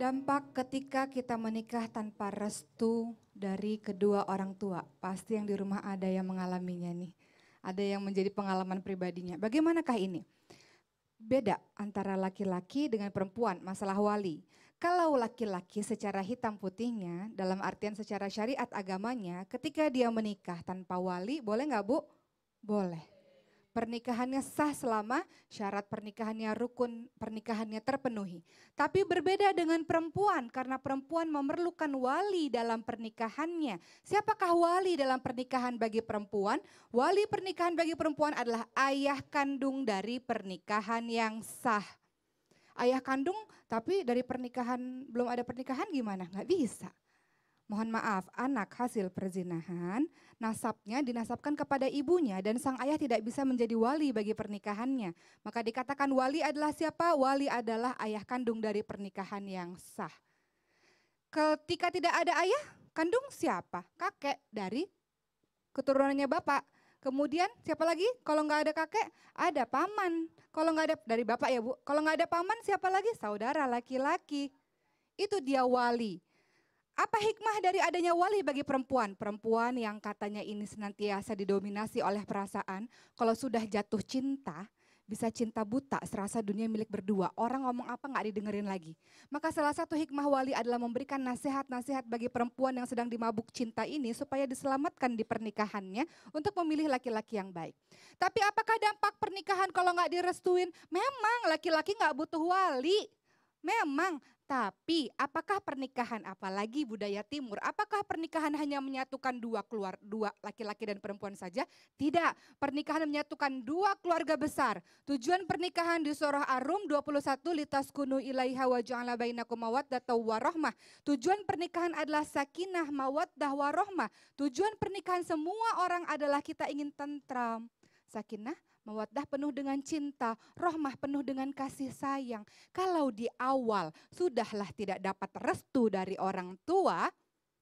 Dampak ketika kita menikah tanpa restu dari kedua orang tua. Pasti yang di rumah ada yang mengalaminya nih. Ada yang menjadi pengalaman pribadinya. Bagaimanakah ini? Beda antara laki-laki dengan perempuan, masalah wali. Kalau laki-laki secara hitam putihnya, dalam artian secara syariat agamanya, ketika dia menikah tanpa wali, boleh nggak bu? Boleh pernikahannya sah selama syarat pernikahannya rukun pernikahannya terpenuhi. Tapi berbeda dengan perempuan karena perempuan memerlukan wali dalam pernikahannya. Siapakah wali dalam pernikahan bagi perempuan? Wali pernikahan bagi perempuan adalah ayah kandung dari pernikahan yang sah. Ayah kandung tapi dari pernikahan belum ada pernikahan gimana? Nggak bisa mohon maaf, anak hasil perzinahan, nasabnya dinasabkan kepada ibunya dan sang ayah tidak bisa menjadi wali bagi pernikahannya. Maka dikatakan wali adalah siapa? Wali adalah ayah kandung dari pernikahan yang sah. Ketika tidak ada ayah, kandung siapa? Kakek dari keturunannya bapak. Kemudian siapa lagi? Kalau nggak ada kakek, ada paman. Kalau nggak ada dari bapak ya bu. Kalau nggak ada paman, siapa lagi? Saudara laki-laki. Itu dia wali. Apa hikmah dari adanya wali bagi perempuan? Perempuan yang katanya ini senantiasa didominasi oleh perasaan, kalau sudah jatuh cinta, bisa cinta buta serasa dunia milik berdua. Orang ngomong apa nggak didengerin lagi. Maka salah satu hikmah wali adalah memberikan nasihat-nasihat bagi perempuan yang sedang dimabuk cinta ini supaya diselamatkan di pernikahannya untuk memilih laki-laki yang baik. Tapi apakah dampak pernikahan kalau nggak direstuin? Memang laki-laki nggak butuh wali. Memang, tapi apakah pernikahan apalagi budaya timur, apakah pernikahan hanya menyatukan dua keluar dua laki-laki dan perempuan saja? Tidak, pernikahan menyatukan dua keluarga besar. Tujuan pernikahan di surah Ar-Rum 21 litas kunu ilaiha wa ja'ala bainakum mawaddah warahmah. Tujuan pernikahan adalah sakinah mawaddah warahmah. Tujuan pernikahan semua orang adalah kita ingin tentram, sakinah, mawaddah penuh dengan cinta, rohmah penuh dengan kasih sayang. Kalau di awal sudahlah tidak dapat restu dari orang tua,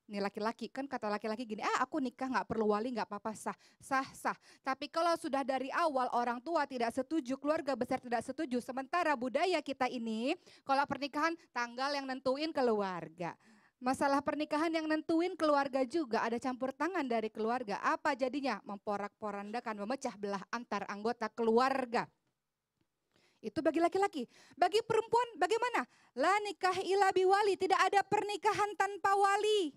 nih laki-laki kan kata laki-laki gini, ah aku nikah nggak perlu wali nggak apa-apa sah sah sah. Tapi kalau sudah dari awal orang tua tidak setuju, keluarga besar tidak setuju, sementara budaya kita ini kalau pernikahan tanggal yang nentuin keluarga. Masalah pernikahan yang nentuin keluarga juga ada campur tangan dari keluarga. Apa jadinya? Memporak-porandakan, memecah belah antar anggota keluarga. Itu bagi laki-laki. Bagi perempuan bagaimana? La nikah ila biwali. Tidak ada pernikahan tanpa wali.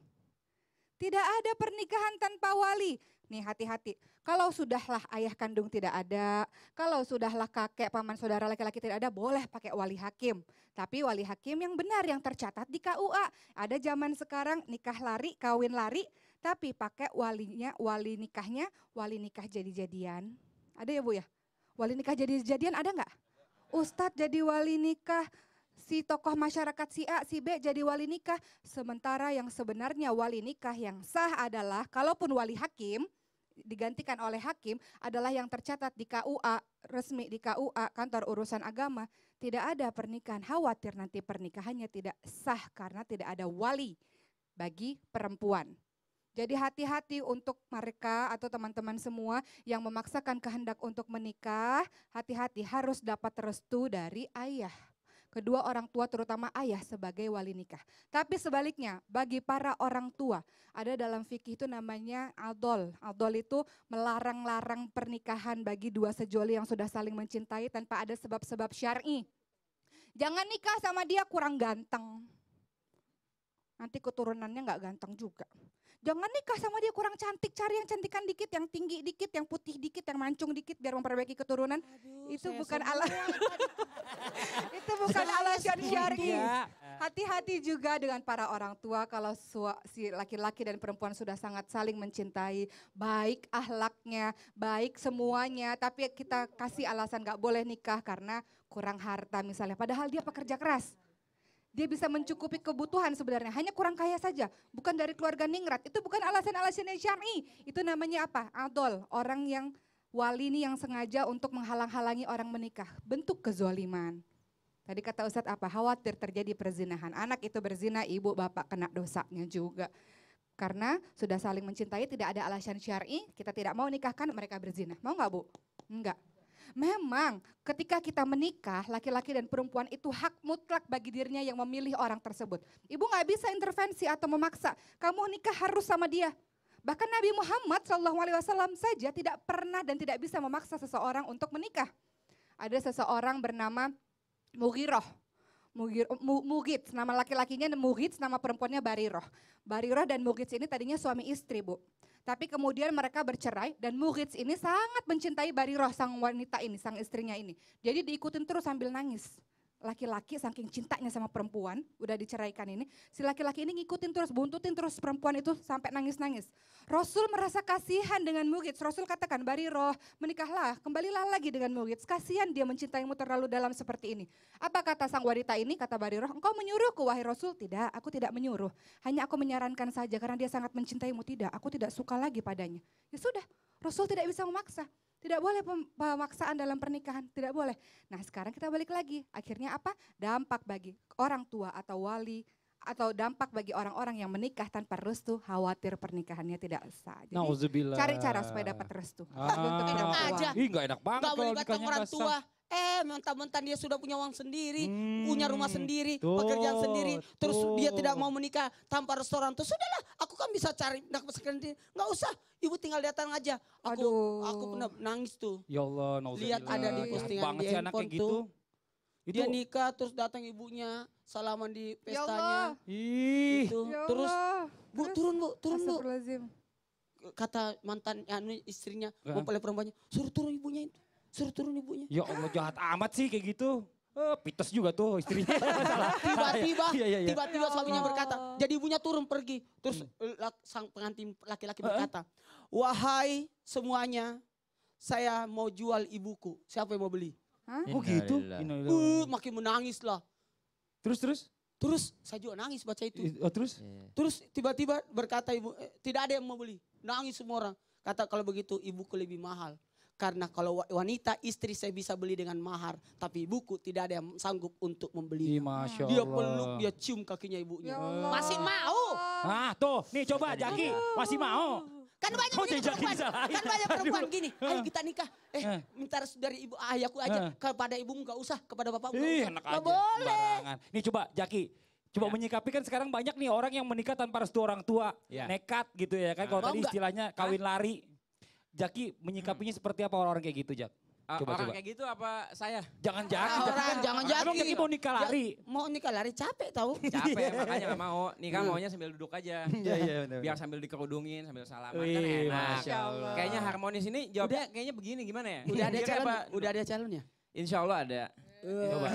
Tidak ada pernikahan tanpa wali. Nih hati-hati. Kalau sudahlah ayah kandung tidak ada, kalau sudahlah kakek, paman, saudara laki-laki tidak ada, boleh pakai wali hakim. Tapi wali hakim yang benar, yang tercatat di KUA. Ada zaman sekarang nikah lari, kawin lari, tapi pakai walinya, wali nikahnya, wali nikah jadi-jadian. Ada ya Bu ya? Wali nikah jadi-jadian ada nggak? Ustadz jadi wali nikah, si tokoh masyarakat si A, si B jadi wali nikah. Sementara yang sebenarnya wali nikah yang sah adalah, kalaupun wali hakim, digantikan oleh hakim adalah yang tercatat di KUA resmi di KUA kantor urusan agama tidak ada pernikahan khawatir nanti pernikahannya tidak sah karena tidak ada wali bagi perempuan. Jadi hati-hati untuk mereka atau teman-teman semua yang memaksakan kehendak untuk menikah, hati-hati harus dapat restu dari ayah kedua orang tua terutama ayah sebagai wali nikah. Tapi sebaliknya bagi para orang tua ada dalam fikih itu namanya aldol. Aldol itu melarang-larang pernikahan bagi dua sejoli yang sudah saling mencintai tanpa ada sebab-sebab syar'i. Jangan nikah sama dia kurang ganteng. Nanti keturunannya nggak ganteng juga. Jangan nikah sama dia kurang cantik, cari yang cantikan dikit, yang tinggi dikit, yang putih dikit, yang mancung dikit biar memperbaiki keturunan. Aduh, itu bukan alasan. itu bukan alasan syar'i. Hati-hati juga dengan para orang tua kalau si laki-laki dan perempuan sudah sangat saling mencintai, baik ahlaknya, baik semuanya, tapi kita kasih alasan gak boleh nikah karena kurang harta misalnya. Padahal dia pekerja keras dia bisa mencukupi kebutuhan sebenarnya, hanya kurang kaya saja, bukan dari keluarga ningrat. Itu bukan alasan-alasan yang syar'i. Itu namanya apa? Adol, orang yang wali ini yang sengaja untuk menghalang-halangi orang menikah. Bentuk kezoliman. Tadi kata Ustadz apa? Khawatir terjadi perzinahan. Anak itu berzina, ibu bapak kena dosanya juga. Karena sudah saling mencintai, tidak ada alasan syar'i, kita tidak mau nikahkan, mereka berzina. Mau nggak bu? Enggak. Memang ketika kita menikah, laki-laki dan perempuan itu hak mutlak bagi dirinya yang memilih orang tersebut. Ibu nggak bisa intervensi atau memaksa, kamu nikah harus sama dia. Bahkan Nabi Muhammad SAW saja tidak pernah dan tidak bisa memaksa seseorang untuk menikah. Ada seseorang bernama Mugiroh. Mugir, Mugit, nama laki-lakinya Mugit, nama perempuannya Bariroh. Bariroh dan Mugit ini tadinya suami istri bu. Tapi kemudian mereka bercerai dan Mugit ini sangat mencintai Bariroh sang wanita ini, sang istrinya ini. Jadi diikutin terus sambil nangis laki-laki saking cintanya sama perempuan, udah diceraikan ini, si laki-laki ini ngikutin terus, buntutin terus perempuan itu sampai nangis-nangis. Rasul merasa kasihan dengan Mugit. Rasul katakan, Bari roh, menikahlah, kembalilah lagi dengan Mugit. Kasihan dia mencintaimu terlalu dalam seperti ini. Apa kata sang wanita ini? Kata Bari roh, engkau menyuruhku wahai Rasul? Tidak, aku tidak menyuruh. Hanya aku menyarankan saja karena dia sangat mencintaimu. Tidak, aku tidak suka lagi padanya. Ya sudah, Rasul tidak bisa memaksa. Tidak boleh pemaksaan dalam pernikahan, tidak boleh. Nah sekarang kita balik lagi, akhirnya apa? Dampak bagi orang tua atau wali atau dampak bagi orang-orang yang menikah tanpa restu, khawatir pernikahannya tidak sah. Jadi cari cara supaya dapat restu. Ah. Untuk enak aja. Ih gak enak banget gak kalau nikahnya orang tua. Eh mentang-mentang dia sudah punya uang sendiri, hmm, punya rumah sendiri, tuh, pekerjaan sendiri, terus tuh. dia tidak mau menikah tanpa restoran. Terus sudahlah, aku kan bisa cari sendiri. Nggak usah, ibu tinggal datang aja. Aku Aduh. aku pernah nangis tuh. Ya Allah, Lihat ada di postingan di handphone tuh. Gitu. Itu. Dia nikah terus datang ibunya salaman di ya pestanya. Ya Ih. Itu. Ya terus Bu turun Bu, turun Bu. Kata mantan anu istrinya, mau perempuannya, suruh turun ibunya itu. Suruh turun ibunya. Ya Allah jahat amat sih kayak gitu. Oh, pites juga tuh istrinya. Tiba-tiba, iya, iya, iya. tiba-tiba suaminya berkata, jadi ibunya turun pergi. Terus hmm. sang pengantin laki-laki berkata, wahai semuanya, saya mau jual ibuku. Siapa yang mau beli? Hah? Oh gitu? Uh, makin menangis lah. Terus terus? Terus saya juga nangis baca itu. Oh, terus? Terus tiba-tiba berkata ibu, eh, tidak ada yang mau beli. Nangis semua orang. Kata kalau begitu ibuku lebih mahal. Karena kalau wanita istri saya bisa beli dengan mahar, tapi ibuku tidak ada yang sanggup untuk membeli. Dia peluk, dia cium kakinya ibunya. Ya Masih mau? Ah tuh, nih coba Jaki, masih mau. Kan banyak oh, perempuan, kan banyak perempuan gini, ayo kita nikah. Eh, eh. minta dari ibu ayahku aja, eh. kepada ibu nggak usah, kepada bapak nggak usah. Gak boleh. Nih coba Jaki, Coba ya. menyikapi kan sekarang banyak nih orang yang menikah tanpa restu orang tua. Ya. Nekat gitu ya kan. Kalau tadi istilahnya kawin lari. Jaki menyikapinya hmm. seperti apa orang-orang kayak gitu, Jak? Coba, orang coba. kayak gitu apa saya? Jangan Jaki. Ah, orang, jangan Jaki. Emang Jaki mau nikah lari? Ya, mau nikah lari capek tahu. Capek makanya gak mau. Nikah maunya sambil duduk aja. Iya iya benar. Biar sambil dikerudungin, sambil salaman Wih, kan enak. Masya Allah. Kayaknya harmonis ini jawabnya udah, kayaknya begini gimana ya? Udah ada calon, apa? udah ada calonnya? Insya Allah ada. Uh. Coba.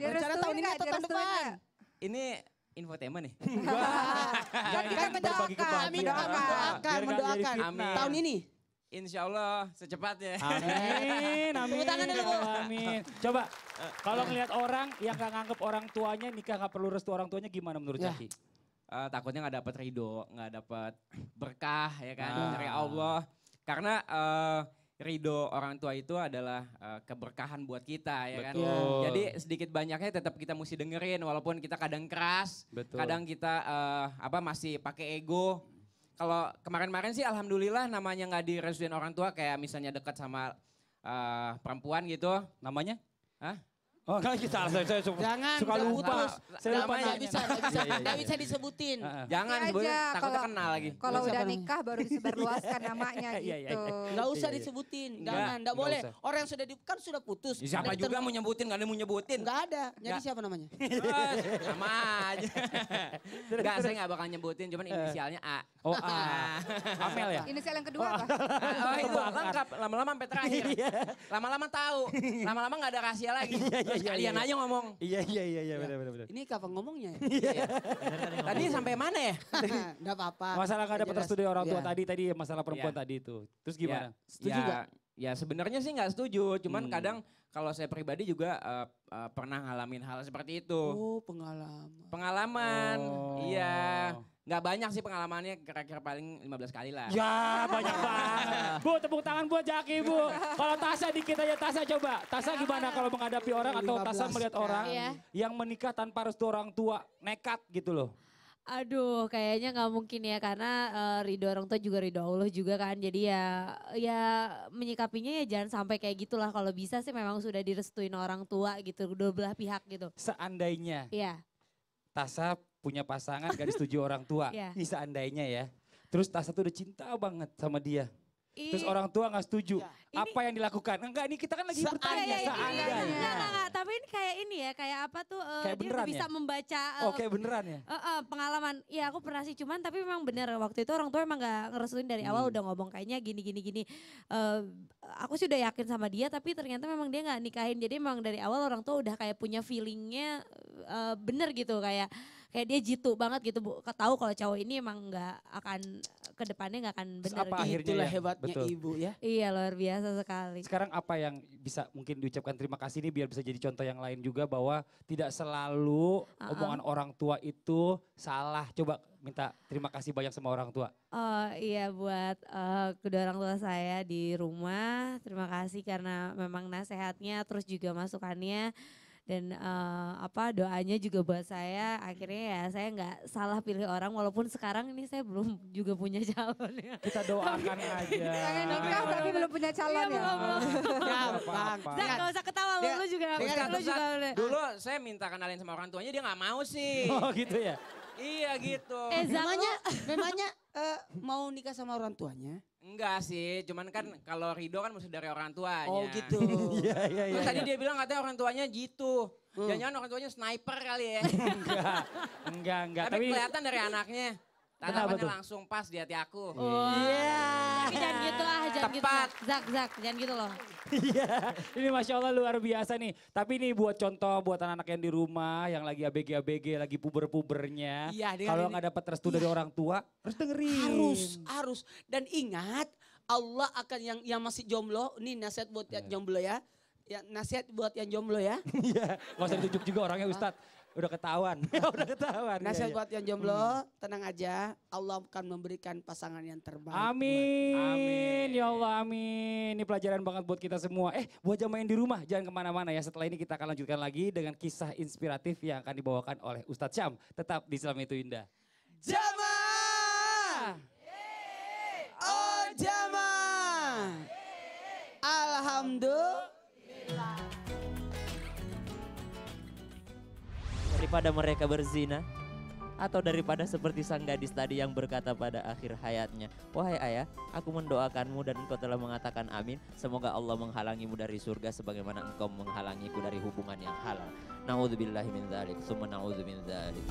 Rencana tahun ini atau tahun depan? Ini infotainment nih. Kan kita mendoakan, mendoakan, mendoakan. Tahun ini Insya Allah secepatnya. Amin, amin. tangan dulu. Amin. Coba, kalau ngelihat orang yang gak nganggep orang tuanya nikah gak perlu restu orang tuanya gimana menurut ya. Uh, takutnya gak dapat ridho, gak dapat berkah ya kan ah. dari Allah. Karena uh, ridho orang tua itu adalah uh, keberkahan buat kita ya kan. Betul. kan. Jadi sedikit banyaknya tetap kita mesti dengerin walaupun kita kadang keras, Betul. kadang kita uh, apa masih pakai ego kalau kemarin-kemarin sih alhamdulillah namanya nggak direstuin orang tua kayak misalnya dekat sama uh, perempuan gitu. Namanya? Hah? Oh enggak kita saya, saya suka, Jangan, suka lupa. Saya lupa nggak bisa, nggak bisa, iya, iya, bisa disebutin. Jangan, bu, takutnya kenal lagi. Kalau udah nikah baru disebarluaskan namanya gitu. Enggak usah disebutin, jangan, enggak boleh. Orang yang sudah di, kan sudah putus. Ya, siapa juga mau nyebutin, enggak ada mau nyebutin. Enggak ada, jadi siapa namanya? Sama aja. Enggak, saya enggak bakal nyebutin, cuman inisialnya A. Oh A. Amel ya? Inisial yang kedua apa? Oh itu lengkap, lama-lama sampai terakhir. Lama-lama tahu, lama-lama enggak ada rahasia lagi. Iya, Kalian iya. aja ngomong. Iya iya iya iya benar benar. Ini kapan ngomongnya ya? Iya. tadi sampai mana ya? Enggak apa-apa. Masalah enggak dapat restu dari orang tua tadi tadi masalah perempuan tadi itu. Terus gimana? Setuju enggak? Ya sebenarnya sih nggak setuju, cuman hmm. kadang kalau saya pribadi juga uh, uh, pernah ngalamin hal seperti itu. Oh pengalaman. Pengalaman, oh. iya. Gak banyak sih pengalamannya, kira-kira paling 15 kali lah. Ya banyak banget. Bu tepuk tangan buat Jaki bu. Kalau Tasa dikit aja Tasa coba. Tasa gimana kalau menghadapi orang atau Tasa melihat orang iya. yang menikah tanpa restu orang tua, nekat gitu loh. Aduh, kayaknya nggak mungkin ya karena uh, ridho orang tua juga ridho Allah juga kan. Jadi ya ya menyikapinya ya jangan sampai kayak gitulah. Kalau bisa sih memang sudah direstuin orang tua gitu, dua belah pihak gitu. Seandainya. Iya. Tasa punya pasangan gak disetujui orang tua. Iya. Ini seandainya ya. Terus Tasa tuh udah cinta banget sama dia. Terus orang tua nggak setuju. Ya. Apa yang dilakukan? Enggak, ini kita kan lagi bertanya ya, ya, seandainya. Enggak, enggak, enggak, tapi ini kayak ini ya, kayak apa tuh uh, kayak dia bisa ya? membaca uh, Oh, kayak beneran ya? Uh, uh, pengalaman. Ya aku pernah sih cuman tapi memang bener waktu itu orang tua emang gak ngerestuin dari hmm. awal udah ngomong kayaknya gini gini gini. Uh, aku sih udah yakin sama dia tapi ternyata memang dia nggak nikahin. Jadi memang dari awal orang tua udah kayak punya feelingnya uh, bener gitu kayak kayak dia jitu banget gitu bu tahu kalau cowok ini emang nggak akan ke depannya nggak akan benar apa gitu. akhirnya itulah ya? hebatnya Betul. ibu ya iya luar biasa sekali sekarang apa yang bisa mungkin diucapkan terima kasih ini biar bisa jadi contoh yang lain juga bahwa tidak selalu uh-uh. omongan orang tua itu salah coba minta terima kasih banyak sama orang tua oh iya buat uh, kedua orang tua saya di rumah terima kasih karena memang nasehatnya terus juga masukannya dan uh, apa doanya juga buat saya. Akhirnya ya saya nggak salah pilih orang walaupun sekarang ini saya belum juga punya calon ya. Kita doakan aja. Pengen nikah tapi belum punya calon iya, ya. belum, gampang Zak gak usah ketawa lu, lu juga lu juga dulu saya minta kenalin sama orang tuanya dia nggak mau sih. Oh gitu ya? Iya gitu. Eh memangnya memangnya uh, mau nikah sama orang tuanya Enggak sih, cuman kan kalau Rido kan mesti dari orang tuanya. Oh gitu. Iya iya iya. Tadi iya. dia bilang katanya orang tuanya gitu. Hmm. Jangan-jangan orang tuanya sniper kali ya. enggak, enggak, enggak. Tapi, Tapi kelihatan dari anaknya. Tanamannya langsung pas di hati aku. Oh. Iya. Yeah. Tapi jangan gitu ah, jangan gitu, Tepat. gitu. Zak, Zak, jangan gitu loh. Iya, ini Masya Allah luar biasa nih. Tapi ini buat contoh buat anak-anak yang di rumah, yang lagi ABG-ABG, lagi puber-pubernya. Iya, Kalau nggak dapat restu dari orang tua, harus dengerin. Harus, harus. Dan ingat, Allah akan yang yang masih jomblo, ini nasihat buat yang iya. jomblo ya. Ya, nasihat buat yang jomblo ya. Iya, gak usah ditunjuk juga orangnya Ustadz. Udah ketahuan. udah ketahuan. Nasihat iya, iya. buat yang jomblo, hmm. tenang aja. Allah akan memberikan pasangan yang terbaik. Amin. Buat. Amin. Ya Allah amin. Ini pelajaran banget buat kita semua. Eh buat jamaah yang di rumah jangan ke mana-mana ya. Setelah ini kita akan lanjutkan lagi dengan kisah inspiratif yang akan dibawakan oleh Ustadz Syam. Tetap di Islam itu indah. Jamaah. Oh jamaah. Alhamdulillah. Daripada mereka berzina atau daripada seperti sang gadis tadi yang berkata pada akhir hayatnya, "Wahai ayah, aku mendoakanmu dan engkau telah mengatakan amin. Semoga Allah menghalangimu dari surga sebagaimana engkau menghalangiku dari hubungan yang halal." Nauzubillahi min dzalik, summa min dzalik.